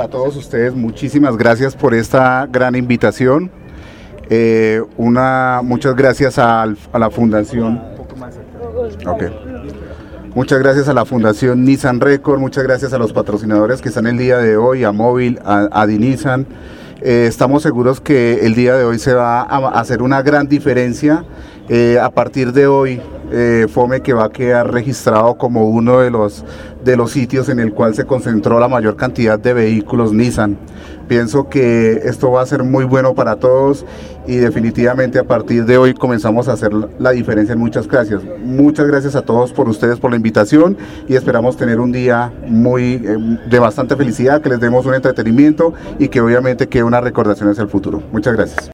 Para todos ustedes, muchísimas gracias por esta gran invitación. Eh, una, muchas gracias a, a la Fundación. Okay. Muchas gracias a la Fundación Nissan Record, muchas gracias a los patrocinadores que están el día de hoy, a Móvil, a, a Nissan. Eh, estamos seguros que el día de hoy se va a hacer una gran diferencia. Eh, a partir de hoy, eh, FOME que va a quedar registrado como uno de los, de los sitios en el cual se concentró la mayor cantidad de vehículos Nissan. Pienso que esto va a ser muy bueno para todos y definitivamente a partir de hoy comenzamos a hacer la diferencia en muchas gracias. Muchas gracias a todos por ustedes por la invitación y esperamos tener un día muy eh, de bastante felicidad, que les demos un entretenimiento y que obviamente quede una recordación hacia el futuro. Muchas gracias.